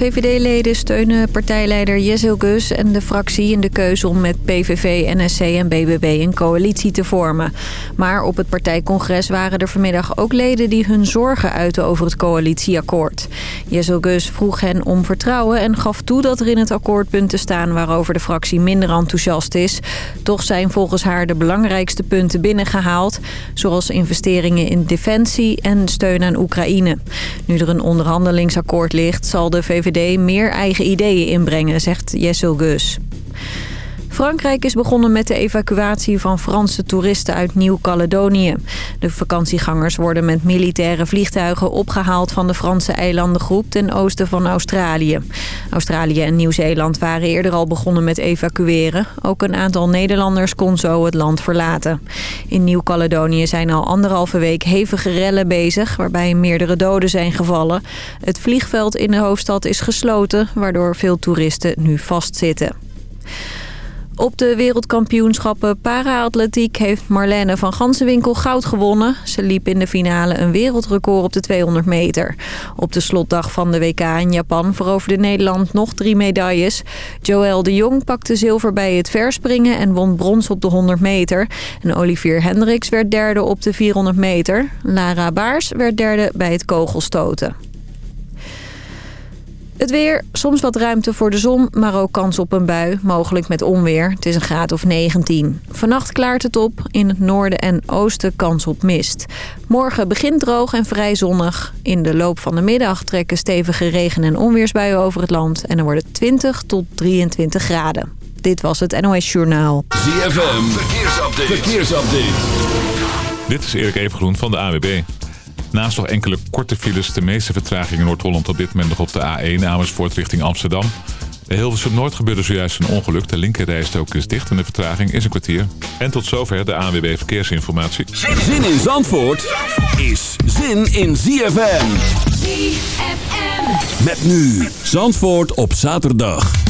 VVD-leden steunen partijleider Jezel Gus en de fractie in de keuze om met PVV, NSC en BBB een coalitie te vormen. Maar op het partijcongres waren er vanmiddag ook leden die hun zorgen uiten over het coalitieakkoord. Jezel Gus vroeg hen om vertrouwen en gaf toe dat er in het akkoord punten staan waarover de fractie minder enthousiast is. Toch zijn volgens haar de belangrijkste punten binnengehaald, zoals investeringen in defensie en steun aan Oekraïne. Nu er een onderhandelingsakkoord ligt, zal de VVD meer eigen ideeën inbrengen, zegt Jessel Gus. Frankrijk is begonnen met de evacuatie van Franse toeristen uit Nieuw-Caledonië. De vakantiegangers worden met militaire vliegtuigen opgehaald van de Franse eilandengroep ten oosten van Australië. Australië en Nieuw-Zeeland waren eerder al begonnen met evacueren. Ook een aantal Nederlanders kon zo het land verlaten. In Nieuw-Caledonië zijn al anderhalve week hevige rellen bezig... waarbij meerdere doden zijn gevallen. Het vliegveld in de hoofdstad is gesloten... waardoor veel toeristen nu vastzitten. Op de wereldkampioenschappen para-atletiek heeft Marlene van Gansenwinkel goud gewonnen. Ze liep in de finale een wereldrecord op de 200 meter. Op de slotdag van de WK in Japan veroverde Nederland nog drie medailles. Joël de Jong pakte zilver bij het verspringen en won brons op de 100 meter. En Olivier Hendricks werd derde op de 400 meter. Lara Baars werd derde bij het kogelstoten. Het weer, soms wat ruimte voor de zon, maar ook kans op een bui, mogelijk met onweer. Het is een graad of 19. Vannacht klaart het op, in het noorden en oosten kans op mist. Morgen begint droog en vrij zonnig. In de loop van de middag trekken stevige regen- en onweersbuien over het land... en dan wordt het 20 tot 23 graden. Dit was het NOS Journaal. ZFM, verkeersupdate. verkeersupdate. Dit is Erik Evengroen van de AWB. Naast nog enkele korte files, de meeste vertragingen in Noord-Holland op dit moment nog op de A1 Amersfoort richting Amsterdam. De Hilversum Noord gebeurde zojuist een ongeluk. De linkerrijstok is dicht en de vertraging is een kwartier. En tot zover de ANWB Verkeersinformatie. Zin in Zandvoort is zin in ZFM. ZFM. Met nu Zandvoort op zaterdag.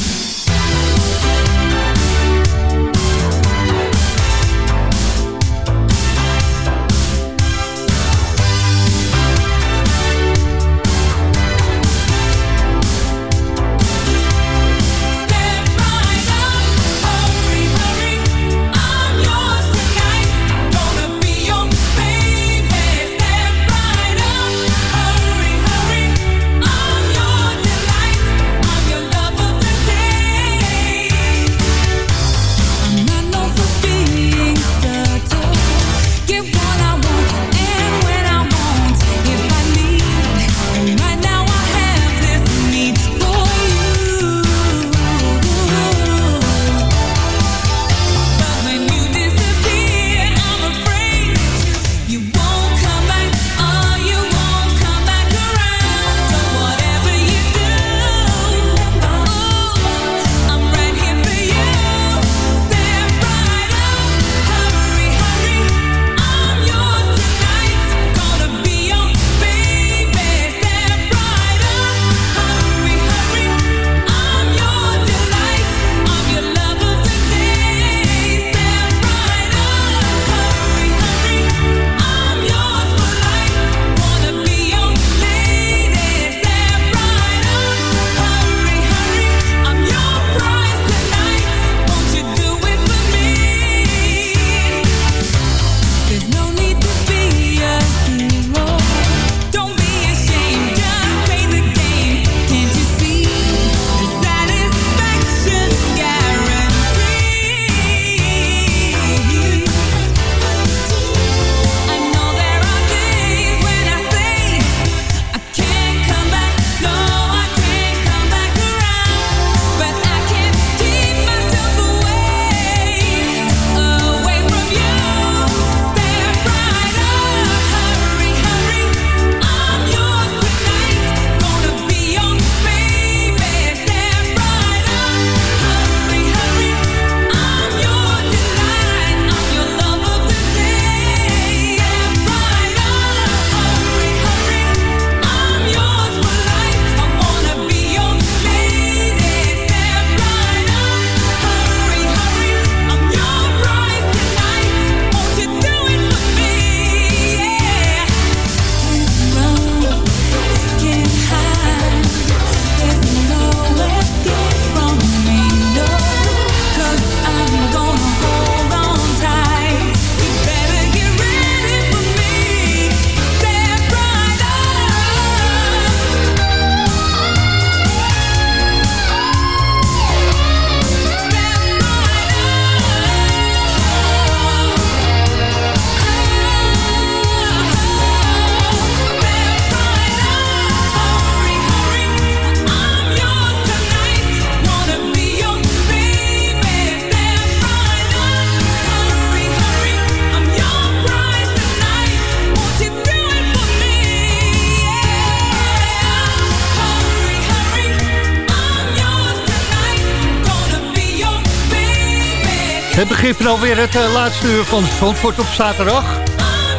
Het begint alweer het eh, laatste uur van Zandvoort op zaterdag.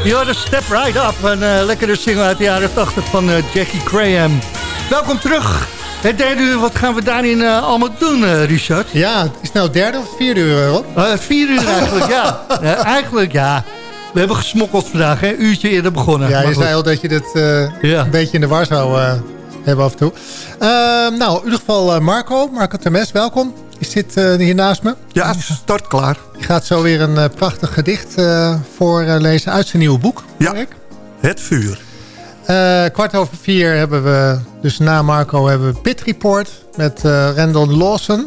Je hoort Step Right Up, een eh, lekkere single uit de jaren 80 van eh, Jackie Graham. Welkom terug. Het derde uur, wat gaan we daarin allemaal doen, Richard? Ja, het is nou het derde of vierde uur, Rob? Eh, het vier uur eigenlijk, ja. Eigenlijk, ja. We hebben gesmokkeld vandaag, hè? Een uurtje eerder begonnen. Ja, je zei al dat je dit Ja. een beetje in de war zou hebben af en toe. Ehm, nou, in ieder geval Marco, Marco Temes, welkom. Zit eh, hier naast me. Ja, start klaar. Je gaat zo weer een eh, prachtig gedicht eh, voorlezen uit zijn nieuwe boek. Ja. ik. Het vuur. Kwart over vier hebben we, dus na Marco, hebben we Pit Report met Randall Lawson.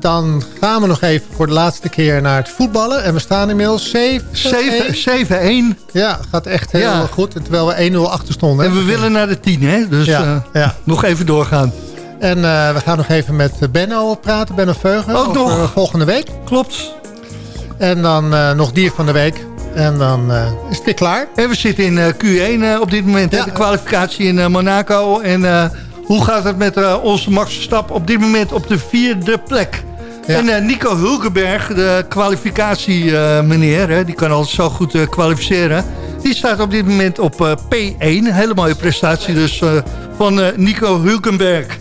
Dan gaan we nog even voor de laatste keer naar het voetballen. En we staan inmiddels 7 Zeven- 7-1. Ja, gaat echt heel Ja. goed. Terwijl we 1-0 achter stonden. En we willen naar de 10, hè? Dus Ja, ja. nog even doorgaan. En eh, we gaan nog even met Benno praten, Benno Veugen. Ook over nog. volgende week. Klopt. En dan eh, nog dier van de week. En dan eh, is het weer klaar. En we zitten in eh, Q1 eh, op dit moment. Ja. De kwalificatie in Monaco. En hoe gaat het met onze Max Verstappen op dit moment op de vierde plek? Ja. En Nico Hulkenberg, de kwalificatie meneer, hè, die kan altijd zo goed kwalificeren. Die staat op dit moment op eh, P1. Hele mooie prestatie dus van Nico Hulkenberg.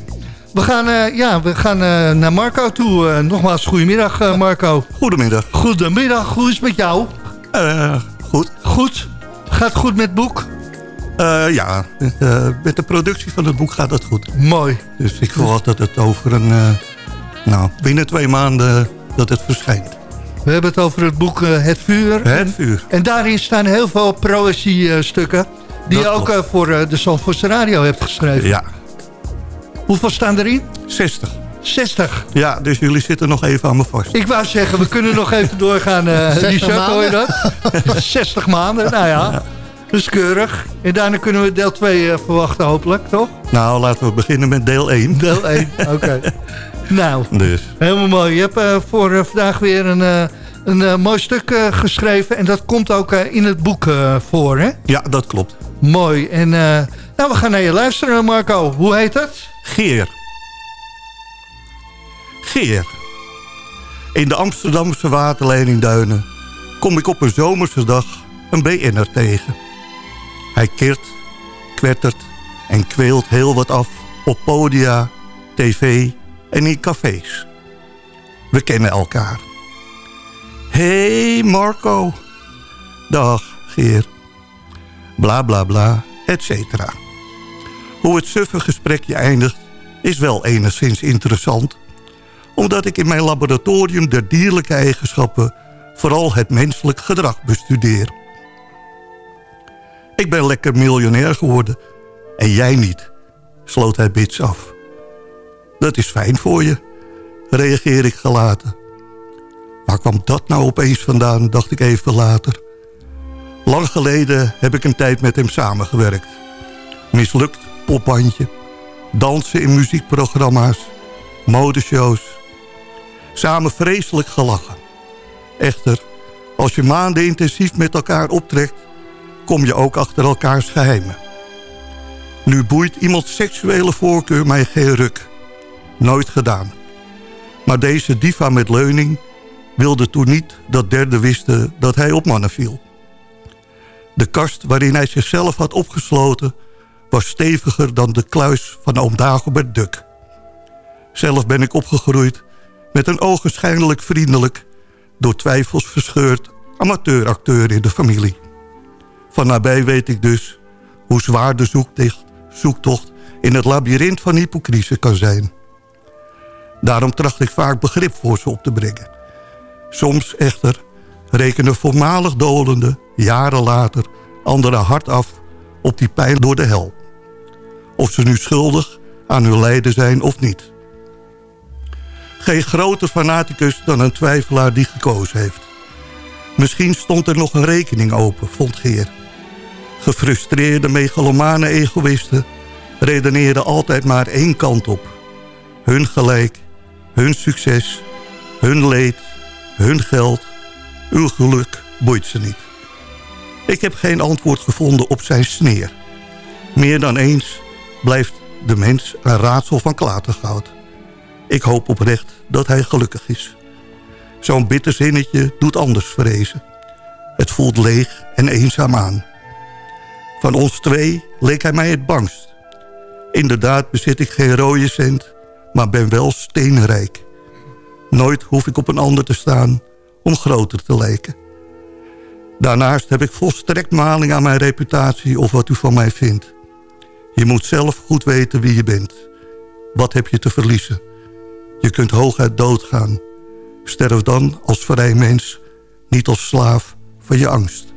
We gaan, eh, ja, we gaan eh, naar Marco toe. Eh, nogmaals, goedemiddag Marco. Goedemiddag. Goedemiddag, hoe is het met jou? Eh, goed. Goed? Gaat goed met het boek? Eh, ja, met de productie van het boek gaat het goed. Mooi. Dus ik verwacht dat het over een... nou, binnen twee maanden dat het verschijnt. We hebben het over het boek Het Vuur. Het vuur. En daarin staan heel veel proëzie-stukken... die Dat je ook voor de Zandvoortse Radio hebt geschreven. Ja, Hoeveel staan erin? 60. 60. Ja, dus jullie zitten nog even aan me vast. Ik wou zeggen, we kunnen nog even doorgaan. eh 60 Richard, hoor je maanden? dat? 60 maanden, nou ja. Dat is keurig. En daarna kunnen we deel 2 verwachten hopelijk, toch? Nou, laten we beginnen met deel 1. Deel 1, oké. Nou, Dus, helemaal mooi. Je hebt eh, voor eh, vandaag weer een, eh, een eh, mooi stuk eh, geschreven. En dat komt ook eh, in het boek eh, voor, hè? ja, dat klopt. Mooi. En eh, nou, we gaan naar je luisteren, Marco. Hoe heet het? Geer. Geer. In de Amsterdamse waterleidingduinen kom ik op een zomerse dag een BN'er tegen. Hij kirt, kwettert en kweelt heel wat af op podia, tv en in cafés. We kennen elkaar. Hey Marco. Dag Geer. Bla bla bla, et cetera. Hoe het suffe gesprekje eindigt is wel enigszins interessant... omdat ik in mijn laboratorium der dierlijke eigenschappen... vooral het menselijk gedrag bestudeer. Ik ben lekker miljonair geworden en jij niet, sloot hij bits af. Dat is fijn voor je, reageer ik gelaten. Waar kwam dat nou opeens vandaan, dacht ik even later. Lang geleden heb ik een tijd met hem samengewerkt. Mislukt popbandje, dansen in muziekprogramma's, modeshows. Samen vreselijk gelachen. Echter, als je maanden intensief met elkaar optrekt... kom je ook achter elkaars geheimen. Nu boeit iemands seksuele voorkeur mij geen ruk. Nooit gedaan. Maar deze diva met leuning wilde toen niet dat derden wisten dat hij op mannen viel. De kast waarin hij zichzelf had opgesloten... was steviger dan de kluis van oom Dagobert Duk. Zelf ben ik opgegroeid met een ogenschijnlijk vriendelijk... door twijfels verscheurd amateuracteur in de familie. Van nabij weet ik dus hoe zwaar de zoektocht, in het labyrint van hypocrisie kan zijn. Daarom tracht ik vaak begrip voor ze op te brengen. Soms echter rekenen voormalig dolende, jaren later... anderen hard af op die pijn door de hel. Of ze nu schuldig aan hun lijden zijn of niet. Geen groter fanaticus dan een twijfelaar die gekozen heeft. Misschien stond er nog een rekening open, vond Geer. Gefrustreerde megalomane egoïsten redeneren altijd maar één kant op. Hun gelijk, hun succes, hun leed, hun geld, uw geluk boeit ze niet. Ik heb geen antwoord gevonden op zijn sneer. Meer dan eens blijft de mens een raadsel van klatergoud. Ik hoop oprecht dat hij gelukkig is. Zo'n bitter zinnetje doet anders vrezen. Het voelt leeg en eenzaam aan. Van ons twee leek hij mij het bangst. Inderdaad bezit ik geen rode cent, maar ben wel steenrijk. Nooit hoef ik op een ander te staan om groter te lijken. Daarnaast heb ik volstrekt maling aan mijn reputatie of wat u van mij vindt. Je moet zelf goed weten wie je bent. Wat heb je te verliezen? Je kunt hooguit doodgaan. Sterf dan als vrij mens, niet als slaaf van je angst.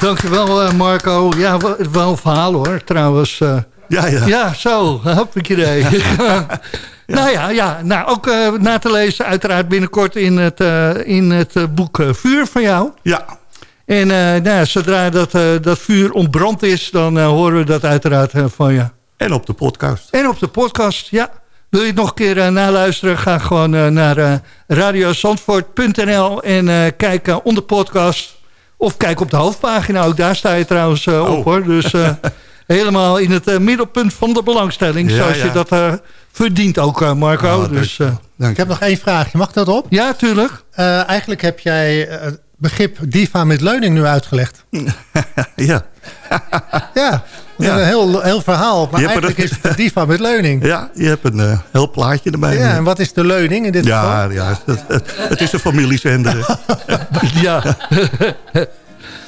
Dankjewel eh, Marco. Ja, wel, een verhaal hoor, trouwens. eh. Ja, ja. ja, zo, hoppakee. Nou ja, ja nou, ook eh, na te lezen uiteraard binnenkort in het, in het boek Vuur van jou. Ja, En eh, nou, ja, zodra dat, eh, dat vuur ontbrand is, dan eh, horen we dat uiteraard van je. en op de podcast. En op de podcast, ja. Wil je het nog een keer eh, naluisteren? Ga gewoon naar eh radiozandvoort.nl en kijk onder podcast. Of kijk op de hoofdpagina, ook daar sta je trouwens op Oh. hoor. Dus helemaal in het middelpunt van de belangstelling. Ja, zoals je dat verdient ook, Marco. Ah, dus, dank Ik heb nog één vraagje. Mag dat op? ja, tuurlijk. Eigenlijk heb jij begrip diva met leuning nu uitgelegd. Ja, Ja, dat is Ja. een heel, heel verhaal. Maar eigenlijk is het diva met leuning. ja, je hebt een eh, heel plaatje erbij. Ja, en wat is de leuning in dit geval? ja, ja het, het- het is een familiezender. Ja,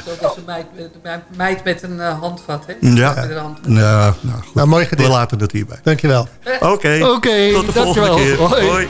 Zo was een meid, met- een meid met een eh, handvat, hè? Ja. Met een handvat. Ja, nou goed. Nou, mooi We gedicht. laten het hierbij. Dankjewel. Oké, Oké, tot de dankjewel. volgende keer. Hoi. Hoi.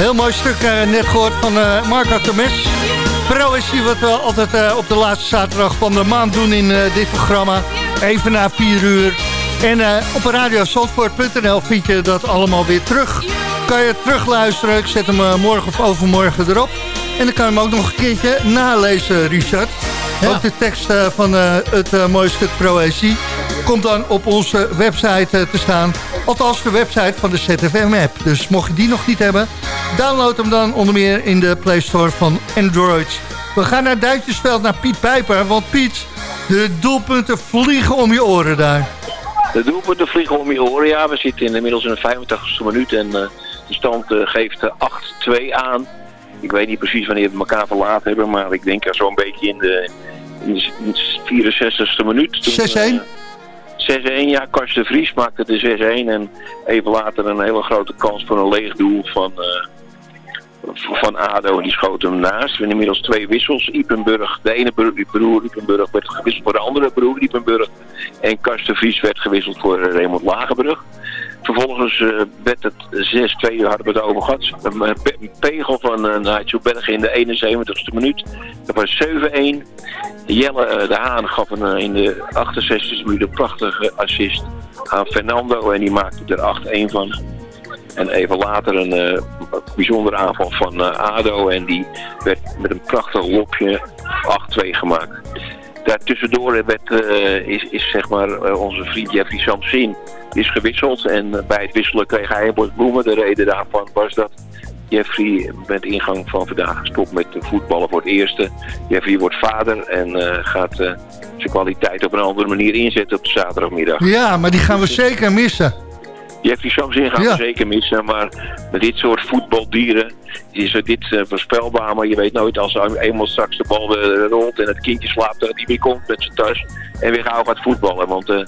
Heel mooi stuk eh, net gehoord van eh Marco Temes. Proëzie wat we altijd eh, op de laatste zaterdag van de maand doen in dit programma. Even na 4 uur. En op radiozandvoort.nl vind je dat allemaal weer terug. Kan je terugluisteren. Ik zet hem morgen of overmorgen erop. En dan kan je hem ook nog een keertje nalezen, Richard. Ja. Ook de tekst van het eh, mooie stuk Proëzie komt dan op onze website te staan. Althans de website van de ZFM-app. Dus mocht je die nog niet hebben, download hem dan onder meer in de Play Store van Android. We gaan naar Duitsersveld, naar Piet Pijper. Want Piet, de doelpunten vliegen om je oren daar. De doelpunten vliegen om je oren. Ja, we zitten inmiddels in de 85e minuut en eh, de stand eh, geeft eh, 8-2 aan. Ik weet niet precies wanneer we elkaar verlaten hebben, maar ik denk er zo'n beetje in de, in de 64e minuut. Toen, 6-1? Eh, 6-1, ja. Karsten Vries maakte de 6-1 en even later een hele grote kans voor een leeg doel van, eh, van ADO die schoot hem naast. We hebben inmiddels twee wissels. Ipenburg, de ene broer, broer Ipenburg werd gewisseld voor de andere broer Ipenburg. En Karsten Vries werd gewisseld voor eh, Raymond Lagenbrug. Vervolgens eh, werd het 6-2, hadden we het over gehad. Een eh, pegel van uh, Nigel Berg in de 71ste minuut. Dat was 7-1. Jelle de Haan gaf een, in de 68ste minuut een prachtige assist aan Fernando. En die maakte er 8-1 van. En even later een eh, bijzondere aanval van eh, ADO. En die werd met een prachtig lopje 8-2 gemaakt. Daartussendoor werd, eh, is, is zeg maar eh, onze vriend Jeffrey Samsin is gewisseld. En bij het wisselen kreeg hij een bos bloemen. De reden daarvan was dat Jeffrey met ingang van vandaag gestopt met voetballen voor het eerste. Jeffrey wordt vader en eh, gaat zijn kwaliteit op een andere manier inzetten op de zaterdagmiddag. Ja, maar die gaan we zeker missen. Jeffrey Samsin gaan Ja. we zeker missen, maar met dit soort voetbaldieren is er dit eh, voorspelbaar. Maar je weet nooit als eenmaal straks de bal eh, rolt en het kindje slaapt dat hij weer komt met zijn tas en weer gauw gaat voetballen. Want, eh,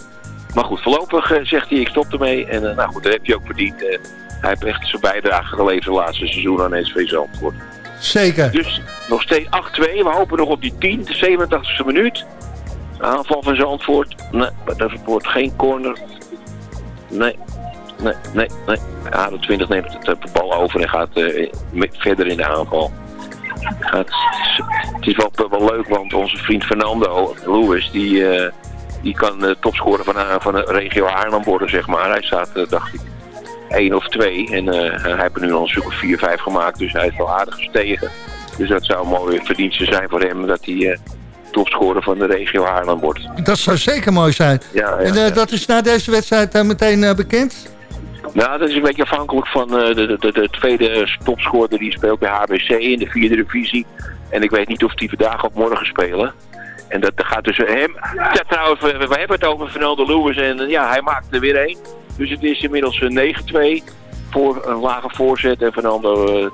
maar goed, voorlopig eh, zegt hij ik stop ermee en nou goed, dat heb je ook verdiend. Hij heeft echt zijn bijdrage geleverd het laatste seizoen aan SV Zandvoort. Zeker. Dus nog steeds 8-2. We hopen nog op die 10, de 87e minuut. Aanval van Zandvoort. Nee, maar dat wordt geen corner. Nee, nee, nee, nee. ADO 20 neemt het, eh, de bal over en gaat eh, verder in de aanval. Gaat, het is wel, wel leuk, want onze vriend Fernando Lewis, die, eh, die kan de topscorer van, eh, van de regio Haarlem worden, zeg maar. Hij staat, eh, dacht ik, 1 of 2. En eh, hij heeft er nu al een stuk of 4, 5 gemaakt, dus hij is wel aardig gestegen. Dus dat zou een mooie verdienste zijn voor hem, dat hij eh, topscorer van de regio Haarlem wordt. Dat zou zeker mooi zijn. Ja, ja, En eh, ja. dat is na deze wedstrijd eh, meteen eh, bekend? Nou, dat is een beetje afhankelijk van eh, de, de, de, de tweede topscorer die speelt bij HBC in de vierde divisie. En ik weet niet of die vandaag of morgen spelen. En dat, gaat tussen hem. Ja, trouwens, we, hebben het over Fernando Lewis en eh, ja, hij maakt er weer één. Dus het is inmiddels een 9-2 voor een lage voorzet. En Fernando, eh,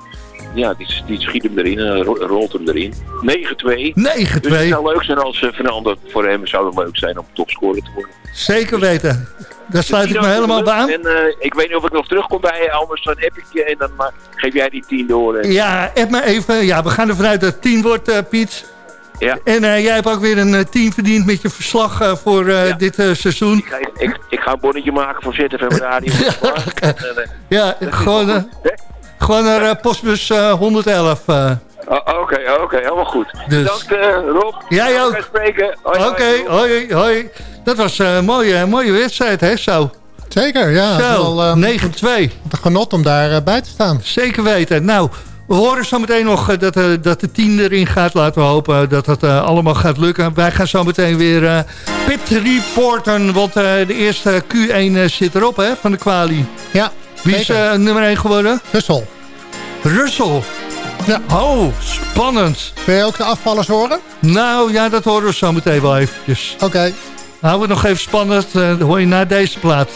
ja, die, die schiet hem erin en ro- rolt hem erin. 9-2. 9-2. Dus het zou leuk zijn als eh, Fernando, voor hem zou het leuk zijn om topscorer te worden. Zeker weten. Daar sluit ik me helemaal bij aan. En eh, ik weet niet of ik nog terugkom bij anders dan heb ik je en dan maar, geef jij die 10 door. En, Ja, app me even. Ja, we gaan ervan uit dat het 10 wordt, eh, Piet. Ja. En eh, jij hebt ook weer een 10 verdiend met je verslag eh, voor eh, Ja. dit eh, seizoen. Ik, ga- ik, ik ga een bonnetje maken voor ZFM Radio. Eh, Ja, gewoon, eh? Gewoon naar eh, postbus eh, 111. eh. Oh, Oké, oké, helemaal goed. Dus. Bedankt eh, Rob. Jij ook. Oké, hoi. hoi, hoi. Dat was eh, een mooie, mooie wedstrijd, hè, zo. Zeker, ja. Zo, eh, 9-2. een genot om daar eh, bij te staan. Zeker weten. Nou, we horen zo meteen nog eh, dat, eh, dat de 10 erin gaat. Laten we hopen dat dat eh, allemaal gaat lukken. Wij gaan zo meteen weer eh pit reporten. Want eh, de eerste Q1 eh, zit erop, hè, van de kwalie. Ja, Wie is eh, nummer 1 geworden? Hussel. Russell. Ja. Oh, spannend. Wil je ook de afvallers horen? Nou, ja, dat horen we zo meteen wel eventjes. Oké. Houden we het nog even spannend. eh, dat hoor je na deze plaat.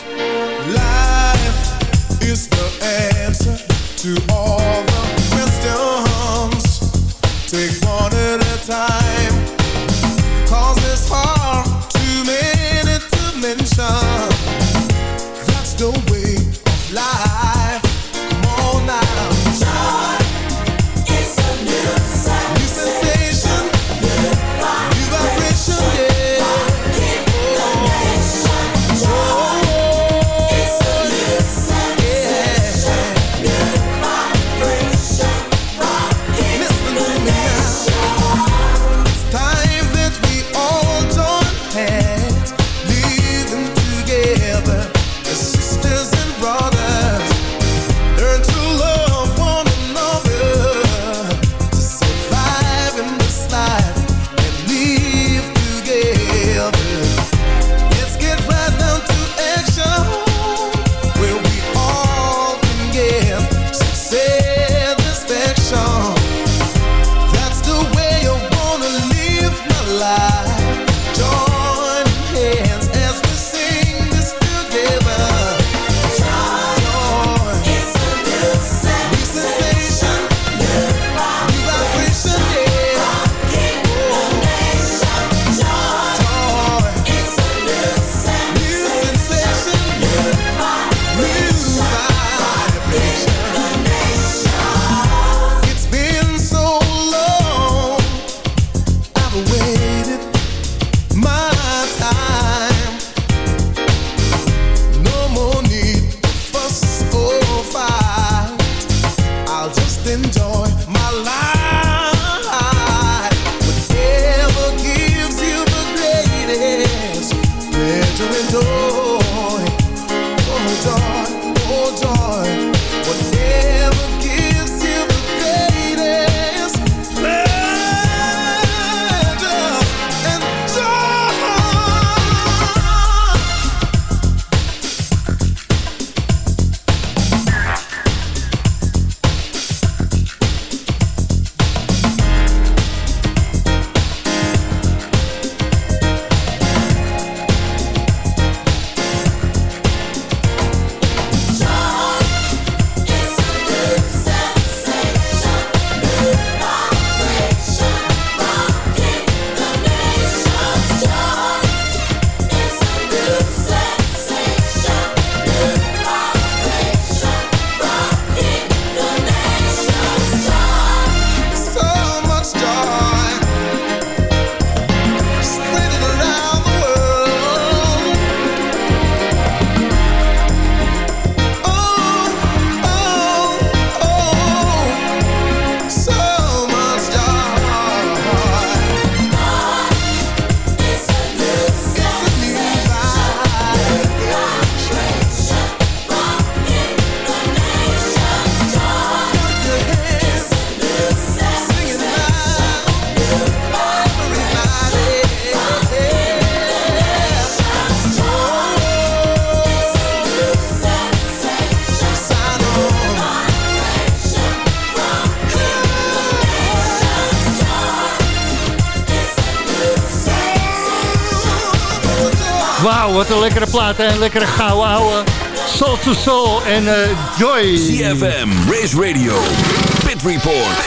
Life is the answer to all lekkere plaat en lekkere gouden ouwe. Soul to Soul en eh, Joy. CFM, Race Radio, Pit Report.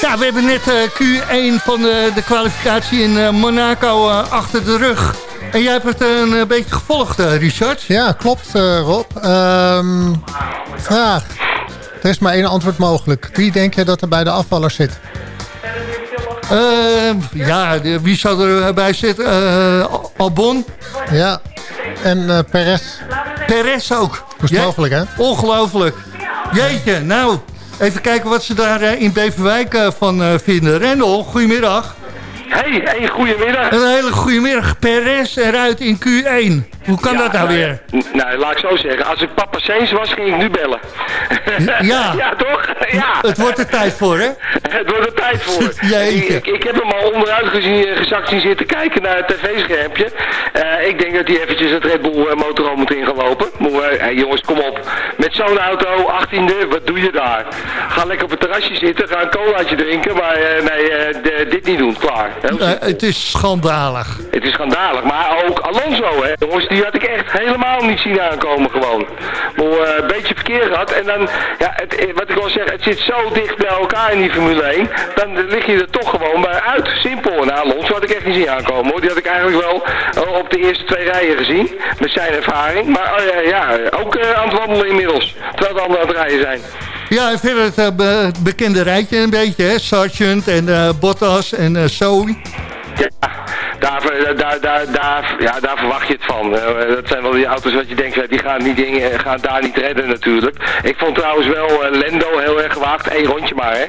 Ja, we hebben net eh, Q1 van de, de kwalificatie in eh, Monaco eh, achter de rug. En jij hebt het een beetje gevolgd, eh, Richard. Ja, klopt eh, Rob. Ehm, vraag. Er is maar één antwoord mogelijk. Wie denk je dat er bij de afvallers zit? Eh, ja, wie zou erbij zitten? Eh, Albon, Ja, en eh Perez. Perez ook. Mogelijk, hè? Ongelooflijk. Jeetje, nou, even kijken wat ze daar eh, in Beverwijk eh, van eh, vinden. Rendel, goedemiddag. Hey, hey, goedemiddag. Een hele goede middag. Perez eruit in Q1. Hoe kan dat nou nou, weer? Nou, laat ik zo zeggen. Als ik papa Seens was, ging ik nu bellen. Ja. ja, toch? Ja. Het wordt er tijd voor, hè? Het wordt er tijd voor. Ik, ik heb hem al onderuit gezien, eh, gezakt zien zitten kijken naar het tv-schermpje. Eh, ik denk dat hij eventjes het Red Bull eh, motorhome moet in gaan lopen. Maar, hey, jongens, kom op. Met zo'n auto, 18e, wat doe je daar? Ga lekker op het terrasje zitten, ga een colaatje drinken. Maar nee, dit niet doen. Klaar. Het is schandalig. het is schandalig, maar ook Alonso, hè, jongens, die had ik echt helemaal niet zien aankomen gewoon. Maar eh, een beetje verkeer gehad en dan, ja, het, eh, wat ik wil zeggen, het zit zo dicht bij elkaar in die Formule 1, dan lig je er toch gewoon bij uit. Simpel. En Alonso had ik echt niet zien aankomen hoor, die had ik eigenlijk wel eh, op de eerste twee rijen gezien, met zijn ervaring. Maar eh, ja, ook aan het wandelen inmiddels, terwijl de anderen aan het rijden zijn. Ja, en verder het, be- het bekende rijtje een beetje, hè? Sargent en Bottas en Zoe. Ja, daar, eh, daar, daar, daar, ja, daar verwacht je het van. Eh, dat zijn wel die auto's wat je denkt, eh, die gaan, die dingen, gaan daar niet redden natuurlijk. Ik vond trouwens wel Lendo heel erg gewaagd. Eén rondje maar, hè.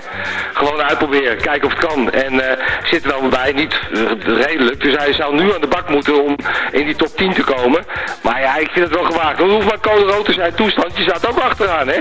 Gewoon uitproberen, kijken of het kan. En zit er wel bij, niet redelijk. Dus hij zou nu aan de bak moeten om in die top 10 te komen. Maar ja, ik vind het wel gewaagd. Want hoeft maar code rood te zijn toestand. Je staat ook achteraan, hè.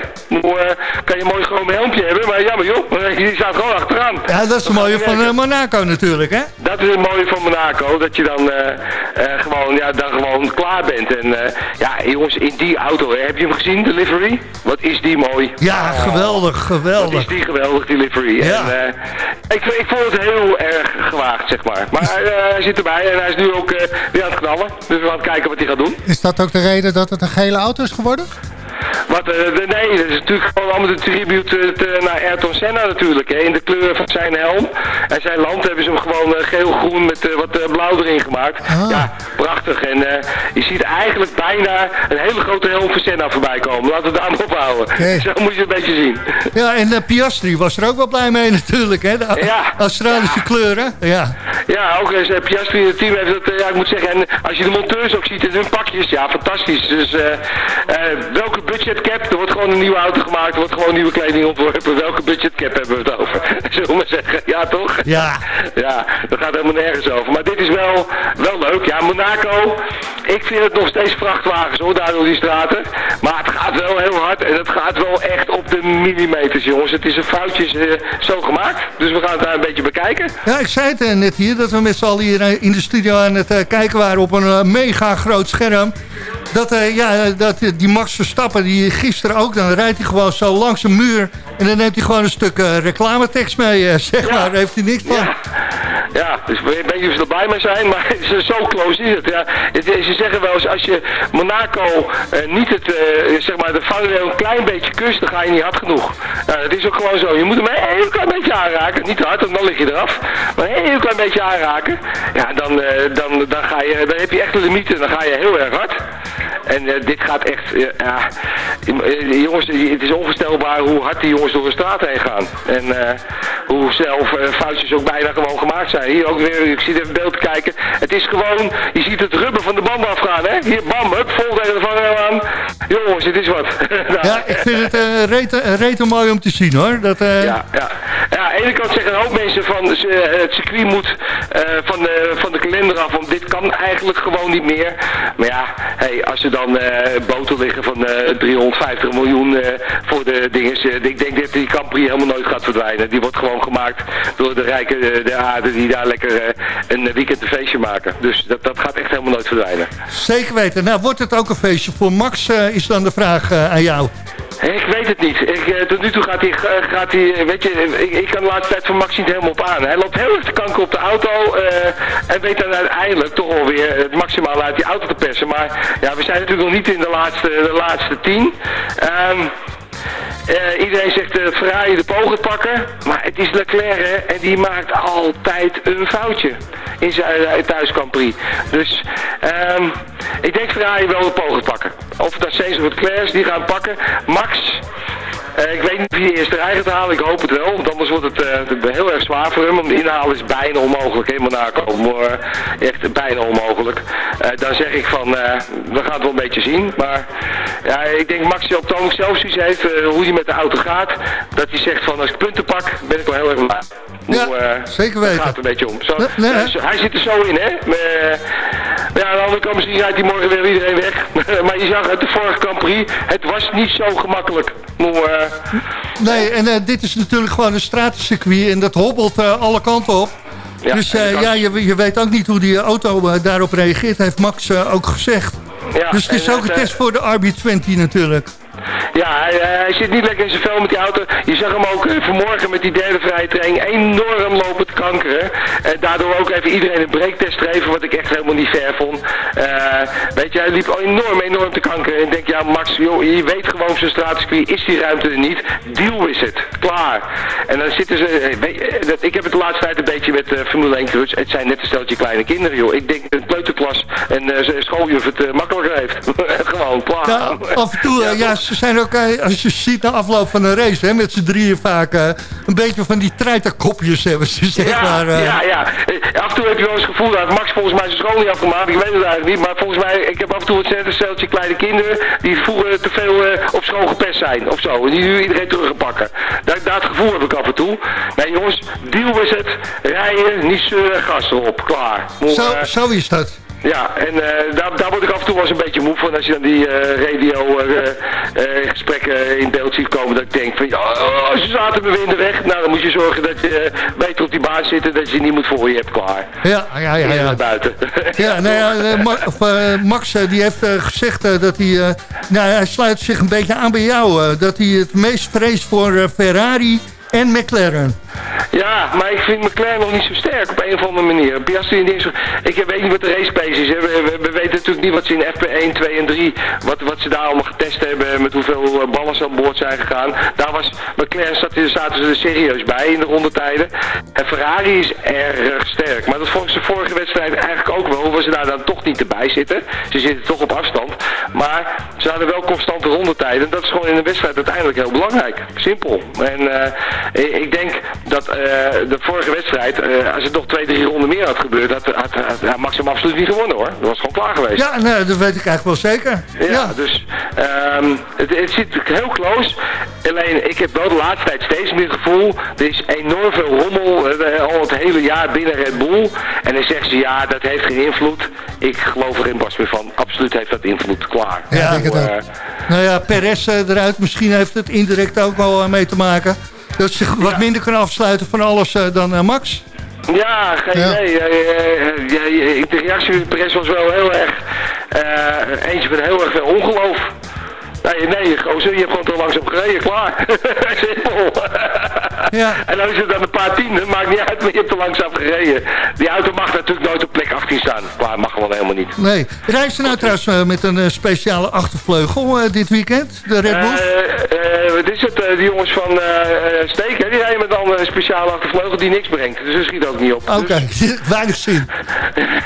Kan je een mooi groen helmpje hebben, maar jammer joh. Je staat gewoon achteraan. Ja, dat is het mooie van Monaco natuurlijk, hè? Dat is het mooie van Monaco. Dat je dan eh, eh, gewoon, ja, dan gewoon klaar bent. En eh, ja, jongens, in die auto, hè, heb je hem gezien, de livery? Wat is die mooi. Ja, geweldig, Wat geweldig. is die geweldig, die livery. Ja. En, eh, ik, ik vond het heel erg gewaagd, zeg maar. Maar eh, hij zit erbij en hij is nu ook eh, weer aan het knallen. Dus we gaan kijken wat hij gaat doen. Is dat ook de reden dat het een gele auto is geworden? Wat, eh, nee, dat is natuurlijk gewoon allemaal de tribute eh, te- naar Ayrton Senna natuurlijk. Hè, in de kleuren van zijn helm en zijn land hebben ze hem gewoon eh, geel-groen met wat blauw erin gemaakt. Ah. Ja, prachtig. En je ziet eigenlijk bijna een hele grote helm van Senna voorbij komen. Laten we het daar maar ophouden. Zo moet je het een beetje zien. Ja, en Piastri was er ook wel blij mee natuurlijk, hè? De Ja. Australische kleuren. Ja. Ja, ook eens uh, Piastri het team heeft dat, eh, ja, ik moet zeggen, en als je de monteurs ook ziet in hun pakjes, ja, fantastisch. Dus eh, welke budget cap, er wordt gewoon een nieuwe auto gemaakt, er wordt gewoon nieuwe kleding ontworpen. Welke budget cap hebben we het over? Zullen we maar zeggen, ja toch? Ja. Ja, dat gaat helemaal nergens over. Maar dit is wel, wel leuk. Ja, Monaco, ik vind het nog steeds vrachtwagens hoor, daar door die straten. Maar het gaat wel heel hard en het gaat wel echt op de millimeters, jongens. Het is een foutjes eh, zo gemaakt. Dus we gaan het daar een beetje bekijken. Ja, ik zei het net hier, dat we met z'n allen hier eh, in de studio aan het eh, kijken waren op een eh, mega groot scherm. Dat, eh, ja, dat eh, die Max Verstappen, die gisteren ook, dan rijdt hij gewoon zo langs een muur. En dan neemt hij gewoon een stuk eh, reclametekst mee, eh, zeg Ja. maar. Daar heeft hij niks van. Ja. Ja, dus ik weet niet of ze er blij mee zijn, maar het is zo close is het. Ja. Ze zeggen wel eens, als je Monaco eh, niet het, eh, zeg maar, de vangrail een klein beetje kust, dan ga je niet hard genoeg. Het is ook gewoon zo. Je moet hem een heel klein beetje aanraken. Niet hard, want dan lig je eraf. Maar een heel klein beetje aanraken. Ja, dan, eh, dan, dan, ga je, dan heb je echt de limieten. Dan ga je heel erg hard. En eh, dit gaat echt, eh, ja, eh, jongens, het is onvoorstelbaar hoe hard die jongens door de straat heen gaan. En hoe zelf foutjes ook bijna gewoon gemaakt zijn. Hier ook weer, ik zie even beeld te kijken. Het is gewoon, je ziet het rubber van de band afgaan, hè. Hier, bam, hup, vol tegen de vangrail aan. Jongens, het is wat. Nou, Ja, ik vind het rete, eh, rete mooi om te zien hoor. Dat, ja, ja. ja, aan de ene kant zeggen een hoop mensen van het circuit moet van, de, van de kalender af, want dit kan eigenlijk gewoon niet meer. Maar ja, hey, als er dan eh boten liggen van eh 350 miljoen eh, voor de dingen, ik denk dat die Capri helemaal nooit gaat verdwijnen. Die wordt gewoon gemaakt door de rijke eh, de aarde die daar lekker eh, een weekend feestje maken. Dus dat, dat gaat echt helemaal nooit verdwijnen. Zeker weten. Nou, wordt het ook een feestje voor Max, eh, is dan de vraag eh, aan jou. Ik weet het niet. Ik, eh, tot nu toe gaat hij, eh, gaat hij eh, weet je, ik, ik kan de laatste tijd van Max niet helemaal op aan. Hij loopt heel erg te kanker op de auto en weet dan uiteindelijk toch alweer het maximaal uit die auto te persen. Maar ja, we zijn natuurlijk nog niet in de laatste, de laatste tien. Ehm, eh, iedereen zegt eh Ferrari de pogen pakken, maar het is Leclerc en die maakt altijd een foutje in zijn uh, thuis. Dus ehm, ik denk Ferrari wel de pogen pakken. Of dat Sainz of Leclerc is, die gaan pakken. Max, eh, ik weet niet wie de eerste rij gaat halen, ik hoop het wel, want anders wordt het eh, heel erg zwaar voor hem. Om de inhalen is bijna onmogelijk Monaco, maar echt bijna onmogelijk. Eh, dan zeg ik van, eh, we gaan het wel een beetje zien, maar ja, ik denk Max die op het ogenblik zelf zoiets heeft, eh, hoe hij met de auto gaat, dat hij zegt van als ik punten pak, ben ik wel heel erg blij. Ja, eh, zeker weten. gaat een beetje om. Zo, Nee, nee, hij zit er zo in, hè? Maar, eh, ja, aan de andere kant misschien rijdt hij morgen weer iedereen weg. maar je zag uit de vorige Grand Prix, het was niet zo gemakkelijk. Maar, eh, Nee, en dit is natuurlijk gewoon een stratencircuit en dat hobbelt alle kanten op. Ja, dus ja, je, je weet ook niet hoe die auto daarop reageert, heeft Max ook gezegd. ja, dus het is ook een test voor de RB20 natuurlijk. Ja, hij, hij- zit niet lekker in zijn vel met die auto. Je zag hem ook eh, vanmorgen met die derde vrije training enorm lopen te kankeren. En daardoor ook even iedereen een breaktest geven, wat ik echt helemaal niet fair vond. Eh, weet je, hij liep enorm, enorm te kankeren. En ik denk, ja Max, joh, je weet gewoon zo'n straatcircuit is die ruimte er niet. Deal is het. Klaar. En dan zitten ze, eh, weet je, eh, dat- ik heb het de laatste tijd een beetje met eh, Formule 1 coureurs. Het zijn net een steltje kleine kinderen, joh. Ik denk een kleuterklas en eh, zijn schooljuf het eh, makkelijker heeft. gewoon, klaar. Ja, af en toe, eh, ja, ze zijn ook, eh, als je ziet na afloop van een race, hè, met z'n drieën vaak eh, een beetje van die treiterkopjes hebben ze, zeg ja, maar. eh. ja, ja. Af en toe heb je wel eens het gevoel dat Max volgens mij zijn school niet afgemaakt. Ik weet het eigenlijk niet. Maar volgens mij, ik heb af en toe het een steltje kleine kinderen die vroeger te veel op school gepest zijn. Of zo. En die nu iedereen teruggepakken. Dat, dat gevoel heb ik af en toe. Nee jongens, deal is het. Rijden, niet zeuren, gas erop. Klaar. Zo, zo is dat. Ja, en eh, daar, daar word ik af en toe wel eens een beetje moe van als je dan die eh, radio eh, eh, gesprekken in beeld ziet komen. Dat ik denk van, ja, oh, ze zaten me weer in de weg. Nou, dan moet je zorgen dat je eh, beter op die baan zit en dat je niet moet voor je hebt klaar. Ja, ja, ja. Ja. buiten. Ja, nou ja, eh, Ma- of, eh, Max eh, die heeft eh, gezegd eh, dat hij... eh, nou, hij sluit zich een beetje aan bij jou. eh, dat hij het meest vreest voor eh, Ferrari en McLaren. Ja, maar ik vind McLaren nog niet zo sterk op een of andere manier. Piastri en zo- Ik weet niet wat de race pace is. We, we- we weten natuurlijk niet wat ze in FP1, 2 en 3, wat, wat ze daar allemaal getest hebben, met hoeveel eh, ballen ze aan boord zijn gegaan. Daar was McLaren zaten ze er serieus bij in de rondetijden. En Ferrari is erg sterk. Maar dat volgens de vorige wedstrijd eigenlijk ook wel, hoewel ze daar dan toch niet erbij zitten. Ze zitten toch op afstand. Maar ze hadden wel constante rondetijden. Dat is gewoon in een wedstrijd uiteindelijk heel belangrijk. Simpel. En eh, ik denk dat eh, de vorige wedstrijd, eh, als het nog twee, drie ronden meer had gebeurd, had, had, had, had Max hem absoluut niet gewonnen hoor. Dat was gewoon klaar geweest. Ja, nou, dat weet ik eigenlijk wel zeker. Ja, dus ehm, het, het zit heel close. Alleen, ik heb wel de laatste tijd steeds meer gevoel, er is enorm veel rommel eh, al het hele jaar binnen Red Bull. En dan zeggen ze, ja, dat heeft geen invloed. Ik geloof er in Bas meer van. Absoluut heeft dat invloed. Klaar. Ja, ik denk het Nou, ook. Nou ja, Perez eruit. Misschien heeft het indirect ook wel mee te maken. Dat ze zich wat minder kunnen afsluiten van alles eh, dan eh, Max. Ja, geen Ja. idee. Eh, de reactie van de pers was wel heel erg... eentje met heel erg veel ongeloof. Nee, nee, gozer, je hebt gewoon te langzaam gereden, klaar. Simpel. Ja. En dan is het dan een paar tienden, maakt niet uit, maar je hebt te langzaam gereden. Die auto mag natuurlijk nooit op plek 18 staan. Klaar, mag gewoon helemaal niet. Nee. Rijden ze nou trouwens met een speciale achtervleugel dit weekend? De Red Bulls? Eh, eh, wat is het? eh, die jongens van eh eh, Steek, hè, die rijden met dan een speciale achtervleugel die niks brengt. Dus dat schiet ook niet op. Oké, weinig zin.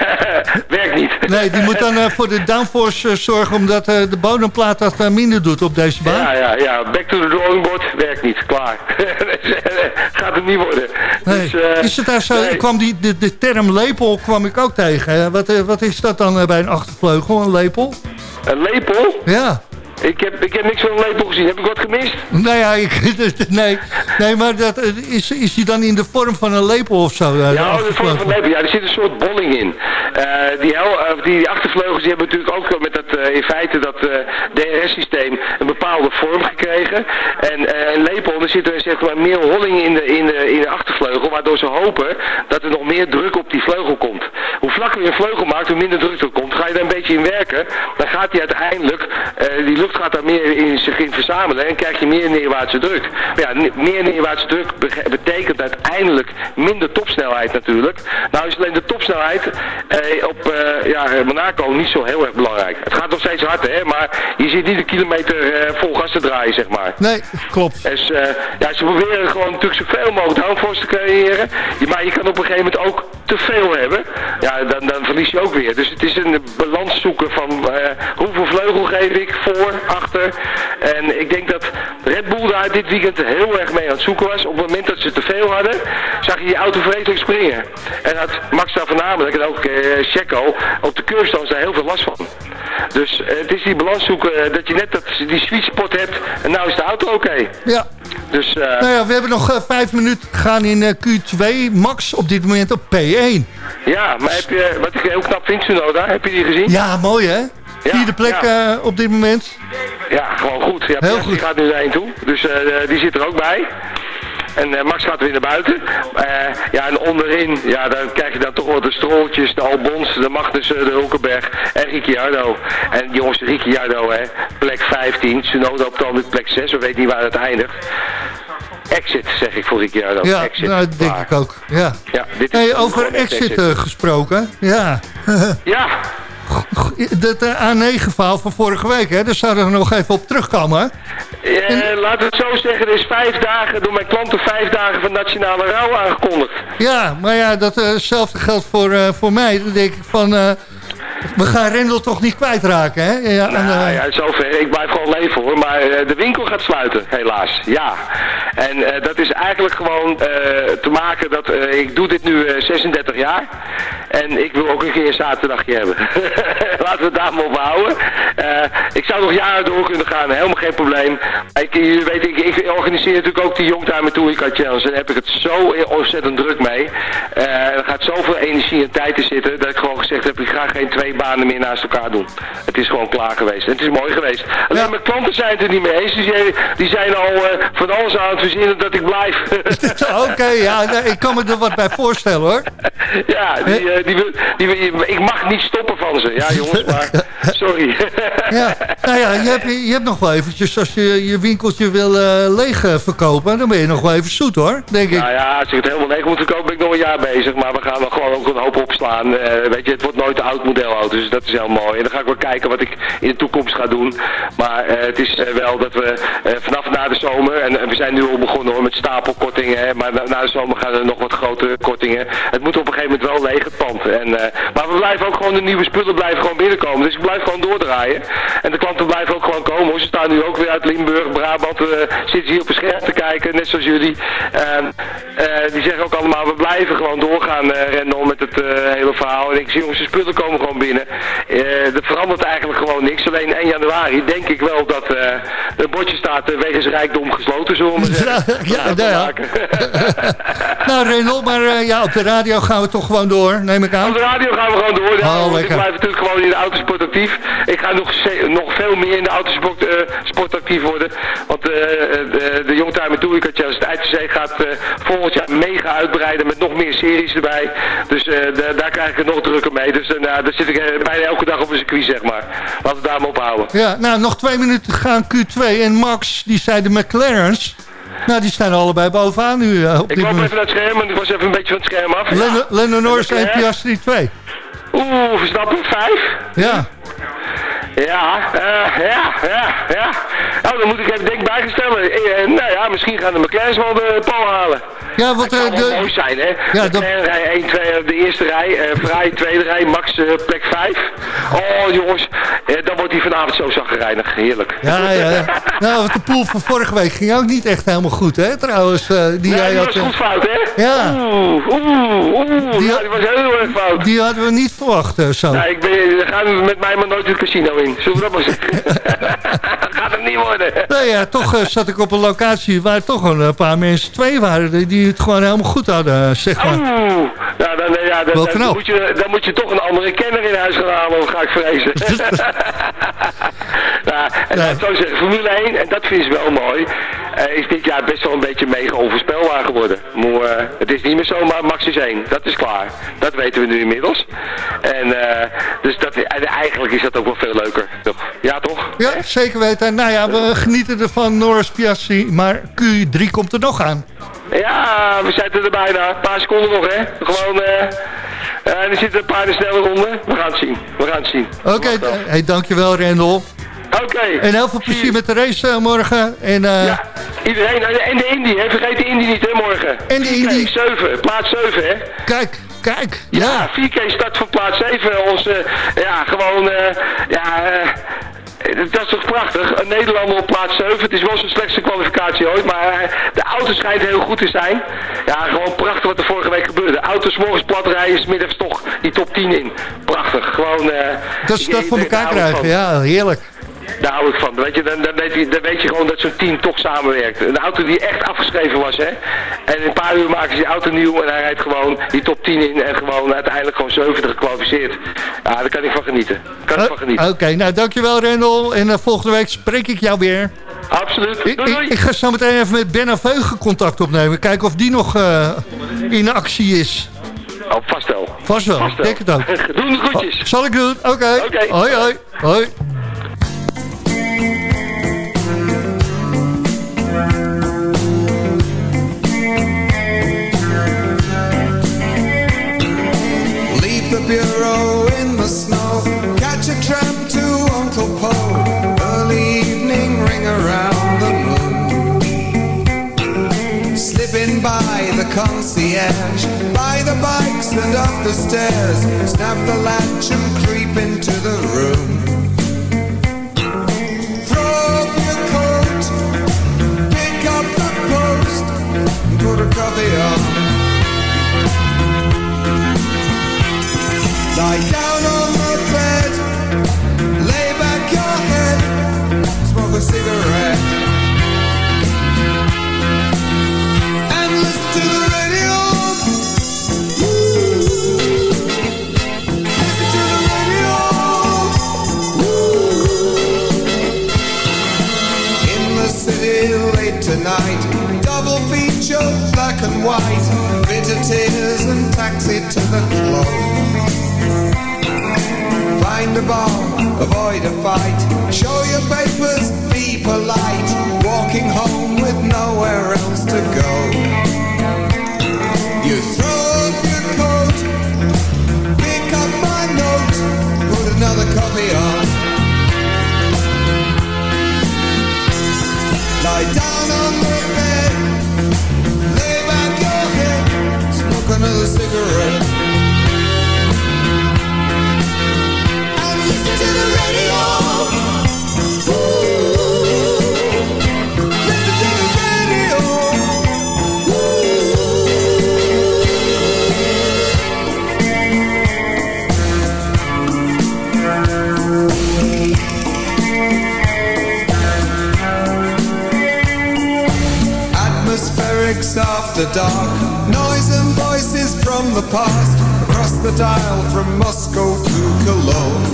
Werkt niet. Nee, die moet dan voor de downforce zorgen... omdat de bodemplaat dat minder doet op deze baan. Ja, ja, ja. Back to the drawing board. Werkt niet. Klaar. Gaat het niet worden. Nee. Dus, is het daar zo, nee. kwam die, de, de term lepel kwam ik ook tegen. Wat, wat is dat dan bij een achtervleugel, een lepel? Een lepel? Ja. Ik heb, ik heb niks van een lepel gezien. Heb ik wat gemist? Nou ja, ik, nee, nee, maar dat, eh, is, is die dan in de vorm van een lepel of zo? eh, de Ja, de vorm van achtervleugel? lepel. Ja, er zit een soort bolling in. Eh, die, hel, eh, die, die achtervleugels die hebben natuurlijk ook met dat, in feite dat DRS-systeem een bepaalde vorm gekregen. En een lepel, er zit er zeg maar meer holling in de, in, de, in de achtervleugel, waardoor ze hopen dat er nog meer druk op die vleugel komt. Hoe vlakker je een vleugel maakt, hoe minder druk er komt. Ga je daar een beetje in werken, dan gaat die uiteindelijk, die lucht gaat daar meer in zich in verzamelen en krijg je meer neerwaartse druk. Maar ja, meer neerwaartse druk be- betekent uiteindelijk minder topsnelheid natuurlijk. Nou is alleen de topsnelheid eh, op eh, ja, Monaco niet zo heel erg belangrijk. Het gaat nog steeds hard hè, maar je zit niet een kilometer eh, vol gas te draaien zeg maar. Nee, klopt. Dus eh, ja, ze proberen gewoon natuurlijk zoveel mogelijk downforce te creëren. Maar je kan op een gegeven moment ook te veel hebben. Ja, dan, dan verlies je ook weer. Dus het is een balans zoeken van eh, hoeveel vleugel geef ik voor, achter. En ik denk dat Red Bull daar dit weekend heel erg mee aan het zoeken was. Op het moment dat ze te veel hadden, zag je die auto vreselijk springen. En had Max daar voornamelijk en ook eh Checo op de curbstones daar heel veel last van. Dus eh, het is die balans zoeken eh, dat je net dat, die sweet spot hebt en nou is de auto oké. Ja. Dus Nou ja, we hebben nog vijf minuten gegaan in eh, Q2. Max op dit moment op P1. ja, maar heb je, wat ik heel knap vind, Tsunoda, heb je die gezien? Ja, mooi hè? Vierde plek ja. eh, op dit moment. Ja, gewoon goed. Ja, Heel goed. gaat nu erheen toe, dus eh, die zit er ook bij. En eh, Max gaat weer naar buiten. Eh, ja, en onderin, ja, dan krijg je dan toch wel de Strooltjes, de Albons, de Magnussen, de Hulkenberg en Ricciardo. En jongens, Ricciardo, hè, plek 15, Tsunoda op dan met plek 6, we weten niet waar het eindigt. Exit, zeg ik voor Ricciardo. Ja, exit. nou, dat denk ik ook. Ja. Ja, dit is Hey, over exit eh, gesproken. Ja. Ja, Dat eh, A9-verhaal van vorige week, hè? daar zouden we nog even op terugkomen. eh, laten we het zo zeggen, er is vijf dagen, door mijn klanten vijf dagen van nationale rouw aangekondigd. Ja, maar ja, datzelfde geldt voor, eh, voor mij. Dan denk ik van, we gaan Rendel toch niet kwijtraken, hè? Ja, en, Nou ja, zover. Ik blijf gewoon leven hoor. Maar eh, de winkel gaat sluiten, helaas. Ja. En eh, dat is eigenlijk gewoon te maken dat ik doe dit nu eh, 36 jaar. En ik wil ook een keer een zaterdagje hebben. Laten we het daar maar op houden. Ik zou nog jaren door kunnen gaan, helemaal geen probleem. Ik, jullie weten, ik, ik organiseer natuurlijk ook die Youngtimer Touring Challenge. En daar heb ik het zo ontzettend druk mee. Er gaat zoveel energie en tijd in zitten dat ik gewoon gezegd heb, ik ga geen twee banen meer naast elkaar doen. Het is gewoon klaar geweest. Het is mooi geweest. Alleen mijn klanten zijn het er niet mee eens. Die zijn, die zijn al eh, van alles aan het verzinnen dat ik blijf. Oké, ja, nee, ik kan me er wat bij voorstellen hoor. ja, die, eh, die, wil- die, wil- ik mag niet stoppen van ze. Ja jongens, maar sorry. Ja, nou ja, je hebt, je hebt nog wel eventjes, als je je winkeltje wil eh, leeg verkopen, dan ben je nog wel even zoet hoor, denk ik. Nou ja, als ik het helemaal leeg moet verkopen, ben ik nog een jaar bezig. Maar we gaan er gewoon ook een hoop opslaan. Weet je, het wordt nooit een oud dus dat is heel mooi. En dan ga ik wel kijken wat ik in de toekomst ga doen. Maar eh, het is eh, wel dat we eh, vanaf na de zomer, en, we zijn nu al begonnen hoor, met stapelkortingen. Hè, maar na, de zomer gaan er nog wat grotere kortingen. Het moet op een gegeven moment wel leeg, het pand. En, maar we blijven ook gewoon, de nieuwe spullen blijven gewoon binnenkomen. Dus ik blijf gewoon doordraaien. En de klanten blijven ook gewoon komen. hoor. Ze staan nu ook weer uit Limburg, Brabant, zitten hier op een scherm te kijken, net zoals jullie. Ehm, eh, die zeggen ook allemaal, we blijven gewoon doorgaan, eh Rendel, met het hele verhaal. En ik zie de spullen komen gewoon binnen. Eh er verandert eigenlijk gewoon niks. Alleen 1 januari denk ik wel dat eh het bordje staat eh, wegens rijkdom gesloten, zullen we. Ja, we nou ja. Nou maar ja, op de radio gaan we toch gewoon door, neem ik aan. Op de radio gaan we gewoon door. Ja, Oh, ik blijf natuurlijk gewoon in de autosport actief. Ik ga nog, nog veel meer in de autosport sport actief worden. Want de, de Youngtimer Touring Challenge, de ITC, gaat volgend jaar mega uitbreiden met nog meer series erbij. Dus da- daar krijg ik het nog drukker mee. Dus nou, daar zit ik eh, bijna elke dag op een circuit, zeg maar. Laten we daar maar op houden. Ja, nou, nog twee minuten te gaan Q2 en Max, die zei de McLaren's. Nou, die staan allebei bovenaan nu eh, op Ik moment. even naar het scherm, want ik was even een beetje van het scherm af. Lennon- Norris en. Piastri 2. Oeh, Verstappen, vijf. Ja, Ja, eh, ja, ja, ja. Nou, dan moet ik even denk bijgestellen. Eh, nou ja, misschien gaan de McLaren's wel de pal halen. ja Het eh, de, mooi zijn, hè? Ja, dat- rij 1, 2, de eerste rij, Vrij tweede rij, Max plek 5. Oh jongens, dan wordt hij vanavond zo zaggerijnig. Heerlijk. ja, ja, ja. Nou, want de pool van vorige week ging ook niet echt helemaal goed, hè, trouwens. die Nee, jij die had, was goed fout, hè? Ja. Oeh, oeh, oeh. Die Die, had- die was heel erg fout. die hadden we niet verwacht, zo. Ja, ik ben, gaan we met mij maar nooit het casino in. Zullen we dat maar zeggen? Gaat het niet worden. Nou ja, toch eh, zat ik op een locatie waar toch een eh, paar mensen twee waren... die- het gewoon helemaal goed hadden, eh, zeg maar. Oeh, nou, dan, ja, dan, moet je, dan moet je toch een andere kenner in huis gaan halen, ga ik vrezen. nou, en Nee. ik zeggen, Formule 1, en dat vinden ze wel mooi, is dit jaar best wel een beetje mega onvoorspelbaar geworden. Maar, eh, het is niet meer zomaar Max is 1, dat is klaar. Dat weten we nu inmiddels. En eh, dus dat, en eigenlijk is dat ook wel veel leuker? Ja, toch? Ja, zeker weten. Nou ja, we genieten ervan, Norris Piastri. Maar Q3 komt er nog aan. Ja, we zitten er bijna. Een paar seconden nog, hè. Gewoon, eh... eh, er zitten een paar de snelle ronde. We gaan het zien. We gaan het zien. Oké, eh, hey, dankjewel Rendel. Oké. En heel veel plezier met de race eh, morgen. En eh, Ja, iedereen. En de Indy, hè. Vergeet de Indy niet, hè, morgen. En de 4K, Indy. 7, plaats 7, hè. kijk, kijk. Ja, Ja, 4K start van plaats 7. Onze, ja, gewoon, eh, ja... eh, dat is toch prachtig? Een Nederlander op plaats 7. Het is wel zijn slechtste kwalificatie ooit. Maar eh, de auto schijnt heel goed te zijn. Ja, gewoon prachtig wat er vorige week gebeurde. De auto's morgens plat rijden, smiddags toch die top 10 in. Prachtig. Gewoon... eh, dat ik- dat voor elkaar krijgen. Ja, heerlijk. Daar hou ik van. Weet je, dan, dan, weet je, dan weet je gewoon dat zo'n team toch samenwerkt. Een auto die echt afgeschreven was, hè. En in een paar uur maken ze die auto nieuw en hij rijdt gewoon die top 10 in en gewoon uiteindelijk gewoon 70 gekwalificeerd. Ja, daar kan ik van genieten. Kan ik van genieten. Oké, nou dankjewel Rendel. En eh, volgende week spreek ik jou weer. Absoluut. Ik, Doei, ik, ga zo meteen even met Ben Aveugen contact opnemen. Kijken of die nog eh, in actie is. Oh, vast wel. Vast wel, denk het ook. Doe de groetjes. Zal ik doen? Oké. Oké. Hoi, hoi. Hoi. concierge. By the bikes and up the stairs Snap the latch and creep into the room. Throw up your coat Pick up the post Put a coffee on. Lie down feature, black and white, tears and taxi to the club. Find a bar, avoid a fight. Show your papers, be polite. Walking home with nowhere else to go. You throw off your coat, pick up my note, put another coffee on. Lie down smoke another cigarette. And listen to the radio. Past Across the dial from Moscow to Cologne.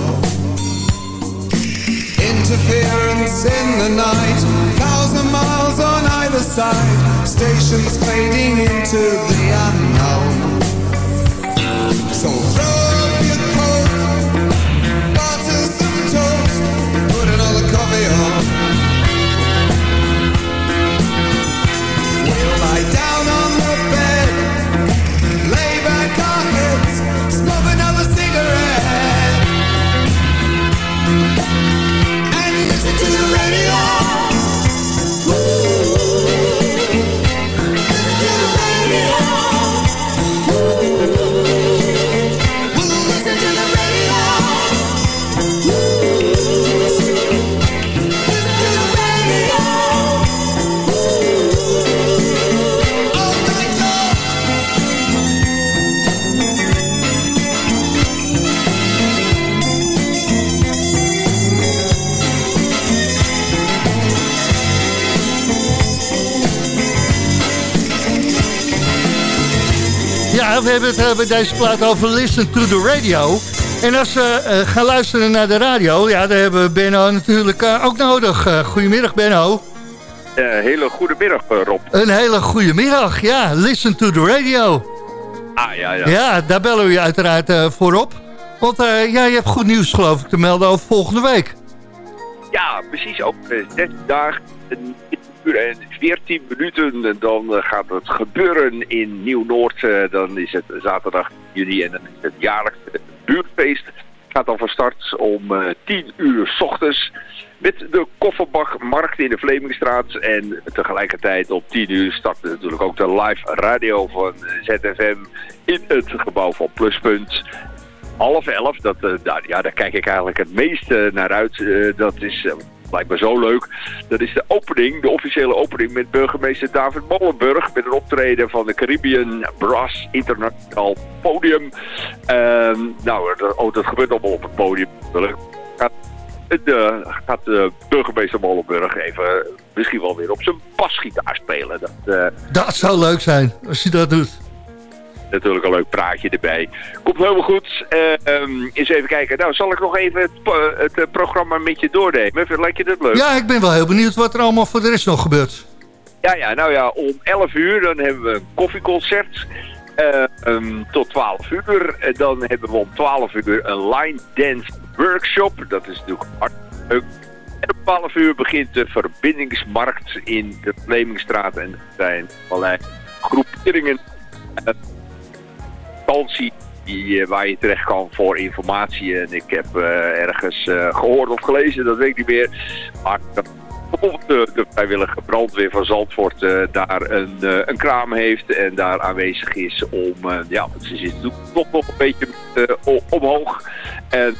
Interference in the night Thousand miles on either side Stations fading into the unknown. So we hebben het eh, bij deze plaat over Listen to the Radio. En als we eh, gaan luisteren naar de radio, ja, daar hebben we Benno natuurlijk eh, ook nodig. Goedemiddag Benno. Eh, hele goede middag, Rob. Een hele goede middag, ja. Listen to the radio. Ah, ja, ja. Ja, daar bellen we je uiteraard voor op. Want eh, ja, je hebt goed nieuws geloof ik te melden over volgende week. Ja, precies. Ook eh, 16 dagen, een en 14 minuten. En dan eh, gaat het gebeuren in Nieuw-Noord. Eh, dan is het zaterdag juni en dan is het jaarlijkse buurtfeest. Gaat dan van start om eh 10 uur s ochtends. Met de kofferbakmarkt in de Vlemingstraat. En tegelijkertijd om 10 uur start natuurlijk ook de live radio van eh, ZFM in het gebouw van Pluspunt. half elf, dat, eh, daar, ja, daar kijk ik eigenlijk het meest eh, naar uit. Eh, dat is, eh, lijkt me zo leuk. Dat is de opening, de officiële opening met burgemeester David Molenburg. Met een optreden van de Caribbean Brass International Podium. Ehm, nou, dat, oh, dat gebeurt allemaal op het podium. de, gaat de burgemeester Molenburg even misschien wel weer op zijn basgitaar spelen. Dat, eh, Dat zou leuk zijn, als je dat doet. Natuurlijk een leuk praatje erbij. Komt helemaal goed. Ehm, eens even kijken. Nou, zal ik nog even het, het eh, programma met je doornemen? Vind- Lijkt je dat leuk? Ja, ik ben wel heel benieuwd wat er allemaal voor de rest nog gebeurt. Ja, ja, nou ja, om 11 uur dan hebben we een koffieconcert. Eh, ehm, tot 12 uur. Dan hebben we om 12 uur een line dance workshop. Dat is natuurlijk hartstikke leuk. En om 12 uur begint de verbindingsmarkt in de Vlemingstraat. En er zijn allerlei groeperingen. Die, eh, waar je terecht kan voor informatie. En ik heb eh, ergens eh, gehoord of gelezen, dat weet ik niet meer. Maar de, de vrijwillige brandweer van Zandvoort daar een, eh, een kraam heeft en daar aanwezig is om, ja, ze zitten nog, nog een beetje omhoog. En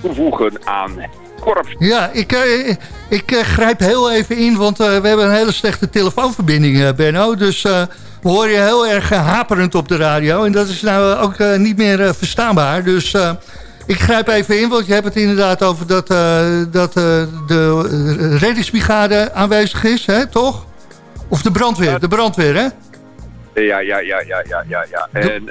toevoegen aan korps. Ja, ik, eh, ik eh, grijp heel even in, want eh, we hebben een hele slechte telefoonverbinding, eh, Benno. Dus we horen je heel erg haperend op de radio. En dat is nou ook niet meer verstaanbaar. Dus ik grijp even in, want je hebt het inderdaad over dat, dat de reddingsbrigade aanwezig is, hè, toch? Of de brandweer, de brandweer, hè? Ja, ja, ja, ja, ja, ja. ja. En,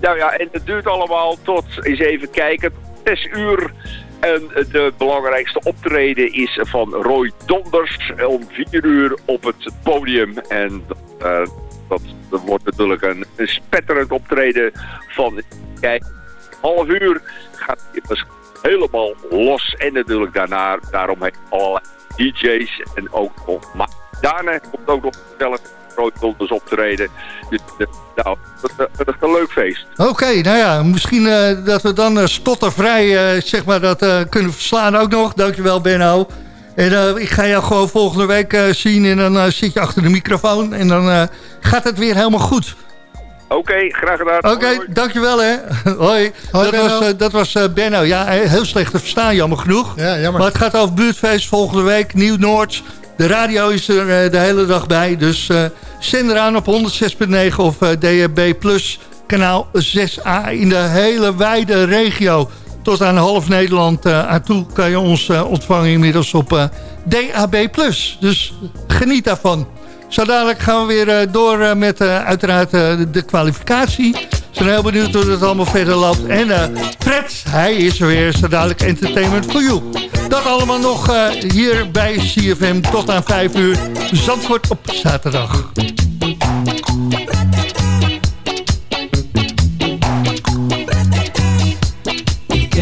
nou ja, en het duurt allemaal tot, eens even kijken, 6 uur. En de belangrijkste optreden is van Roy Donders om 4 uur op het podium. En eh, dat, wordt natuurlijk een, spetterend optreden van, kijk, half uur gaat het dus helemaal los. En natuurlijk daarna, daarom heeft allerlei DJ's en ook nog, daarna komt ook nog zelf Roy Donders optreden. Dus eh, nou, dat, dat, dat is een leuk feest. Oké, nou ja, misschien eh, dat we dan eh, stottervrij eh, zeg maar dat eh, kunnen verslaan ook nog. Dankjewel Benno. En eh, ik ga jou gewoon volgende week eh, zien en dan eh, zit je achter de microfoon en dan eh, gaat het weer helemaal goed. Oké, graag gedaan. Oké, dankjewel hè. Hoi. dat, Benno. was, eh, dat was eh, Benno. Ja, heel slecht te verstaan, jammer genoeg. Ja, jammer. Maar het gaat over buurtfeest volgende week, Nieuw-Noord. De radio is er eh, de hele dag bij, dus eh zend eraan op 106.9 of eh, DHB Plus kanaal 6A in de hele wijde regio. Tot aan half Nederland aan toe kan je ons ontvangen inmiddels op DAB. Dus geniet daarvan. Zo dadelijk gaan we weer eh, door eh, met eh, uiteraard de kwalificatie. We zijn heel benieuwd hoe het allemaal verder loopt. En Fred, hij is er weer. Zo dadelijk Entertainment for You. Dat allemaal nog hier bij CFM tot aan 5 uur. Zandvoort op zaterdag. Ik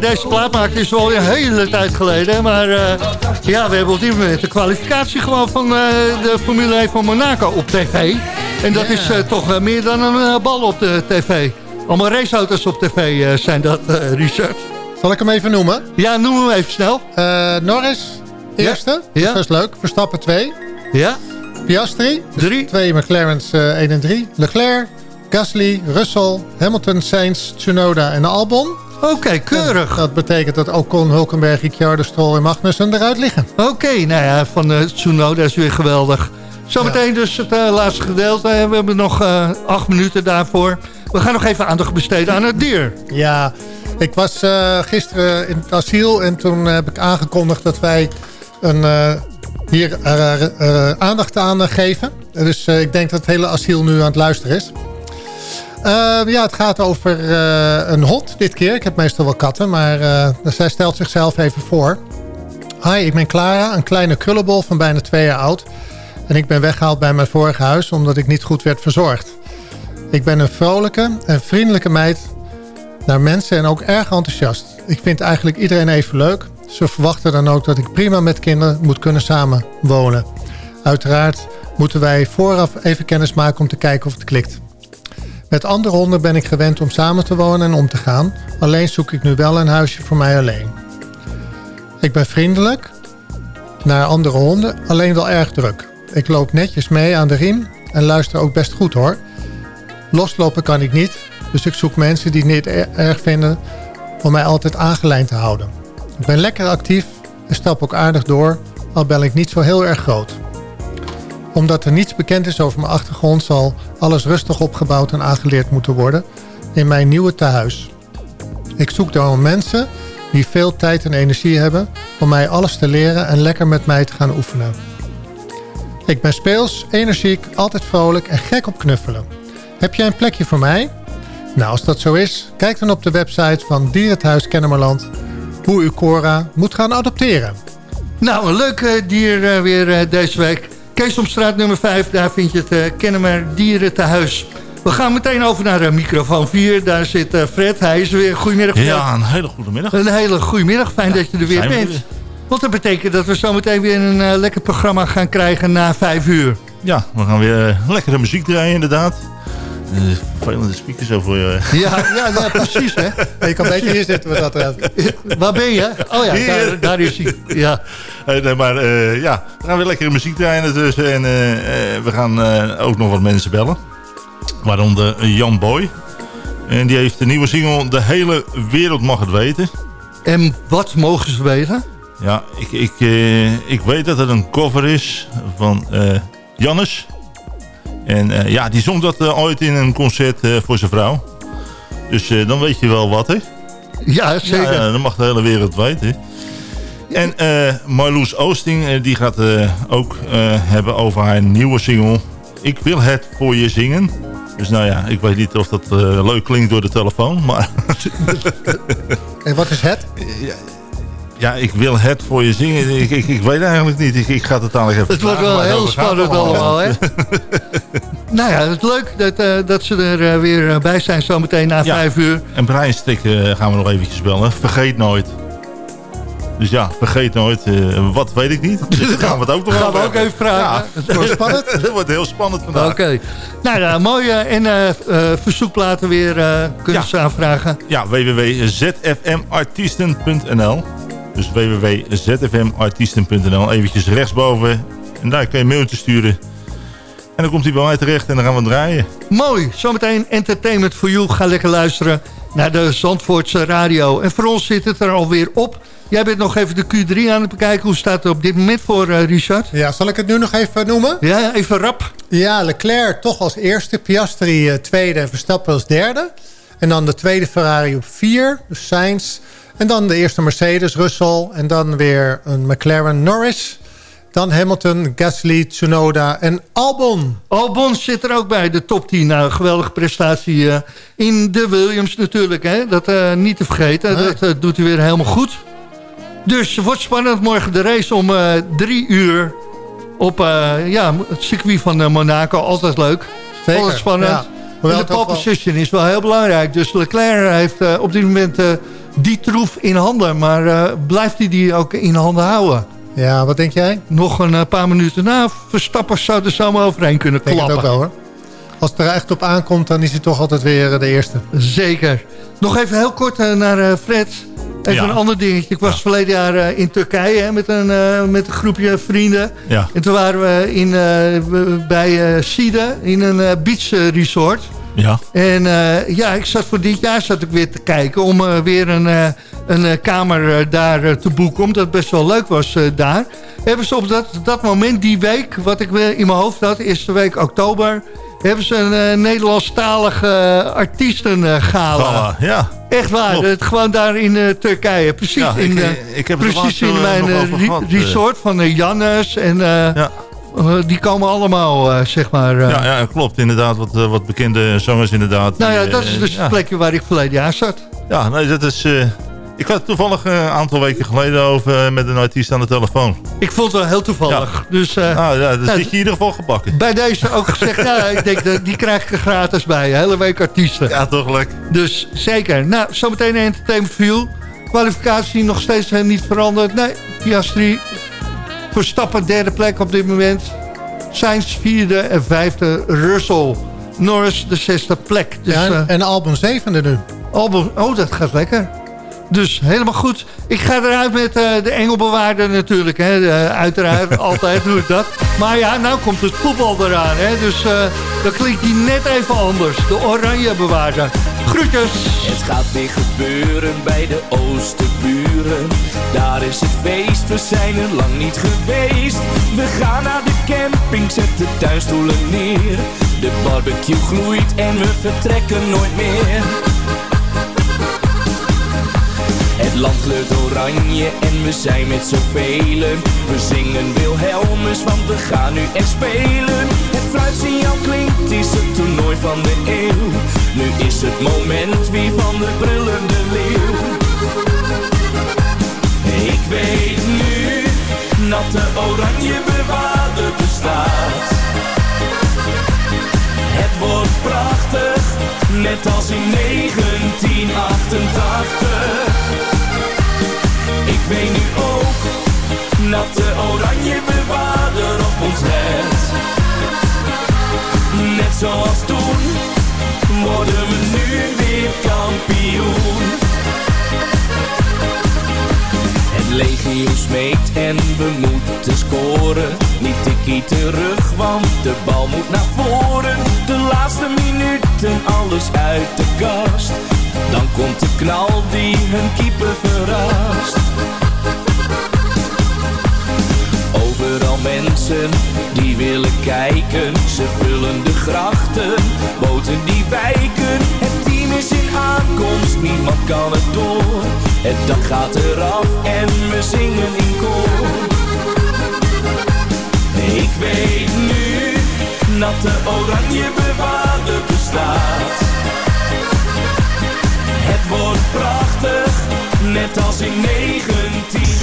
maar deze plaat is wel een hele tijd geleden. Maar eh, ja, we hebben op dit moment de kwalificatie gewoon van eh, de Formule 1 van Monaco op tv. En dat is eh, toch meer dan een bal op de tv. Allemaal raceauto's op tv zijn dat, Richard. Zal ik hem even noemen? Ja, noem hem even snel. Norris, eerste. Ja. Dat is leuk. Verstappen 2. Ja. Piastri. Dus 3. Twee McLaren's eh 1 en 3. Leclerc, Gasly, Russell, Hamilton, Sainz, Tsunoda en Albon. Oké, keurig. dat betekent dat Ocon, Hulkenberg, Ricciardo, Stroll en Magnussen eruit liggen. Oké, nou ja, van uh, Tsunoda is weer geweldig. Zometeen dus het eh, laatste gedeelte. We hebben nog eh, acht minuten daarvoor. we gaan nog even aandacht besteden aan het dier. Ja, ik was gisteren in het asiel en toen heb ik aangekondigd dat wij een, hier aandacht aan geven. Dus ik denk dat het hele asiel nu aan het luisteren is. Eh, ja, het gaat over eh, een hond dit keer. Ik heb meestal wel katten, maar eh, zij stelt zichzelf even voor. Hi, ik ben Clara, een kleine krullenbol van bijna twee jaar oud. En ik ben weggehaald bij mijn vorige huis omdat ik niet goed werd verzorgd. Ik ben een vrolijke en vriendelijke meid naar mensen en ook erg enthousiast. Ik vind eigenlijk iedereen even leuk. Ze verwachten dan ook dat ik prima met kinderen moet kunnen samenwonen. Uiteraard moeten wij vooraf even kennis maken om te kijken of het klikt. Met andere honden ben ik gewend om samen te wonen en om te gaan. Alleen zoek ik nu wel een huisje voor mij alleen. Ik ben vriendelijk naar andere honden, alleen wel erg druk. Ik loop netjes mee aan de riem en luister ook best goed hoor. Loslopen kan ik niet, dus ik zoek mensen die het niet er- erg vinden om mij altijd aangelijnd te houden. Ik ben lekker actief en stap ook aardig door, al ben ik niet zo heel erg groot. Omdat er niets bekend is over mijn achtergrond zal alles rustig opgebouwd en aangeleerd moeten worden in mijn nieuwe tehuis. Ik zoek daarom mensen die veel tijd en energie hebben om mij alles te leren en lekker met mij te gaan oefenen. Ik ben speels, energiek, altijd vrolijk en gek op knuffelen. Heb jij een plekje voor mij? Nou, als dat zo is, kijk dan op de website van Dierenthuis Kennemerland hoe u Cora moet gaan adopteren. Nou, een leuk dier eh, weer eh, deze week. Keesomstraat nummer 5, daar vind je het uh, Kennemer Dieren te huis. We gaan meteen over naar eh, microfoon 4. Daar zit eh, Fred. Hij is er weer. Goedemiddag. Fred. Ja, een hele goede middag. Een hele goede middag. Fijn dat je er weer we bent. Want dat betekent dat we zometeen weer een eh, lekker programma gaan krijgen na 5 uur. Ja, we gaan weer eh, lekkere muziek draaien inderdaad. Eh, vervelende speakers over je. Ja, ja, ja precies hè. Je kan beter hier zitten wat dat. Waar ben je? Oh ja, daar, daar is hij. Ja. Eh, nee, maar eh, ja, we gaan weer lekkere muziek draaien ertussen. En eh, eh, we gaan eh, ook nog wat mensen bellen. Waaronder Jan Boy. En die heeft een nieuwe single De hele wereld mag het weten. En wat mogen ze weten? Ja, ik, ik, eh, ik weet dat het een cover is van eh Jannes. En eh, ja, die zong dat eh, ooit in een concert eh, voor zijn vrouw. Dus dan weet je wel wat, hè? Ja, zeker. Ja, dan mag de hele wereld weten. En Marloes Oosting, die gaat ook hebben over haar nieuwe single. Ik wil het voor je zingen. Dus nou ja, ik weet niet of dat leuk klinkt door de telefoon, maar... En wat is het? Ja, ik wil het voor je zingen. Ik, ik, ik weet eigenlijk niet. Ik, ik ga het dadelijk even Het wordt wel heel spannend allemaal, hè? nou ja, het is leuk dat, eh, dat ze er eh, weer eh, bij zijn zometeen na Ja. vijf uur. En Brian Strik eh, gaan we nog eventjes bellen. Vergeet nooit. Dus ja, vergeet nooit. wat weet ik niet. Dus dan gaan we het ook nog Gaan we ook even vragen. Ja, het wordt spannend. het wordt heel spannend vandaag. Oké. Nou ja, mooi. eh, en verzoekplaten weer kunnen Ja. ze aanvragen. Ja, www.zfmartiesten.nl Dus www.zfmartiesten.nl Eventjes rechtsboven. En daar kun je een mailtje sturen. En dan komt hij bij mij terecht en dan gaan we draaien. Mooi. Zometeen Entertainment for You. Ga lekker luisteren naar de Zandvoortse radio. En voor ons zit het er alweer op. Jij bent nog even de Q3 aan het bekijken. Hoe staat het op dit moment voor, eh, Richard? Ja, zal ik het nu nog even noemen? Ja, even rap. Ja, Leclerc toch als eerste, Piastri eh, tweede en Verstappen als derde. En dan de tweede Ferrari op vier, dus Sainz. En dan de eerste Mercedes, Russell. En dan weer een McLaren Norris. Dan Hamilton, Gasly, Tsunoda en Albon. Albon zit er ook bij, de top 10. Nou, geweldige prestatie eh, in de Williams natuurlijk. Hè? Dat eh, niet te vergeten. Nee. Dat eh, doet hij weer helemaal goed. Dus het wordt spannend. Morgen de race om drie uur op ja, het circuit van Monaco. Altijd leuk. Zeker, Altijd spannend. ja. De pole wel- position is wel heel belangrijk. Dus Leclerc heeft op dit moment die troef in handen. Maar eh, blijft hij die ook in handen houden? Ja, wat denk jij? Nog een eh, paar minuten na. Verstappen zou er zomaar overheen kunnen Ik denk klappen. het ook wel hoor. Als het er echt op aankomt, dan is hij toch altijd weer eh, de eerste. Zeker. Nog even heel kort naar eh, Fred. Even Ja. een ander dingetje. Ik was verleden jaar eh, in Turkije hè, met, een, eh, met een groepje vrienden. Ja. En toen waren we in, eh, bij eh Side in een eh, beach resort. Ja. En eh, ja, ik zat voor dit jaar zat ik weer te kijken om eh, weer een, eh, een kamer daar te boeken. Omdat het best wel leuk was daar. Hebben ze op dat, dat moment, die week, wat ik in mijn hoofd had, eerste week oktober... hebben ze een Nederlandstalige uh, artiestengala. Gala, ja. Echt waar, Klopt. het, gewoon daar in Turkije. Precies Ja, in, ik, ik heb precies in mijn resort van Jannes. En eh, die komen allemaal, eh, zeg maar... eh, Ja, ja, klopt. Inderdaad, wat, eh, wat bekende zangers inderdaad. nou ja, Die, dat eh, is dus ja. het plekje waar ik verleden jaar zat. Ja, nee, dat is... eh, ik had toevallig eh, een aantal weken geleden over eh, met een artiest aan de telefoon. Ik vond het wel heel toevallig. Dus, eh, nou ja, nou, zit je in ieder geval gebakken. Bij deze ook gezegd, nou, ik denk, dat die krijg ik er gratis bij. Hele week artiesten. Ja, toch leuk. Dus zeker. Nou, zometeen een entertainment view. Kwalificatie nog steeds eh, niet veranderd. Nee, Piastri. Verstappen derde plek op dit moment. Sainz vierde en vijfde. Russell. Norris de zesde plek. Dus, Ja, en, eh, en album zevende nu. Album, oh, dat gaat lekker. Dus helemaal goed. Ik ga eruit met eh, de engelbewaarder natuurlijk. Hè. Eh, uiteraard, altijd doe ik dat. Maar ja, nou komt het voetbal eraan. Hè. Dus eh dan klinkt die net even anders. De oranje bewaarder. Groetjes. Het gaat weer gebeuren bij de Oosterburen. Daar is het feest, we zijn er lang niet geweest. We gaan naar de camping, zet de neer. De barbecue gloeit en we vertrekken nooit meer. Land kleurt oranje en we zijn met zoveel. We zingen Wilhelmus, want we gaan nu echt spelen. Het fluitsignaal klinkt, is het toernooi van de eeuw. Nu is het moment weer van de brullende leeuw. Ik weet nu dat de oranje bewaarder bestaat. Het wordt prachtig, net als in 1988. Dat de oranje bewaarder op ons let. Net zoals toen, worden we nu weer kampioen. Het legio smeekt en we moeten scoren. Niet tikkie terug, want de bal moet naar voren. De laatste minuten, alles uit de kast. Dan komt de knal die hun keeper verrast. Overal mensen die willen kijken. Ze vullen de grachten, boten die wijken. Het team is in aankomst, niemand kan het door. Het dak gaat eraf en we zingen in koor. Ik weet nu dat de oranje bewaarder bestaat. Het wordt prachtig, net als in 19...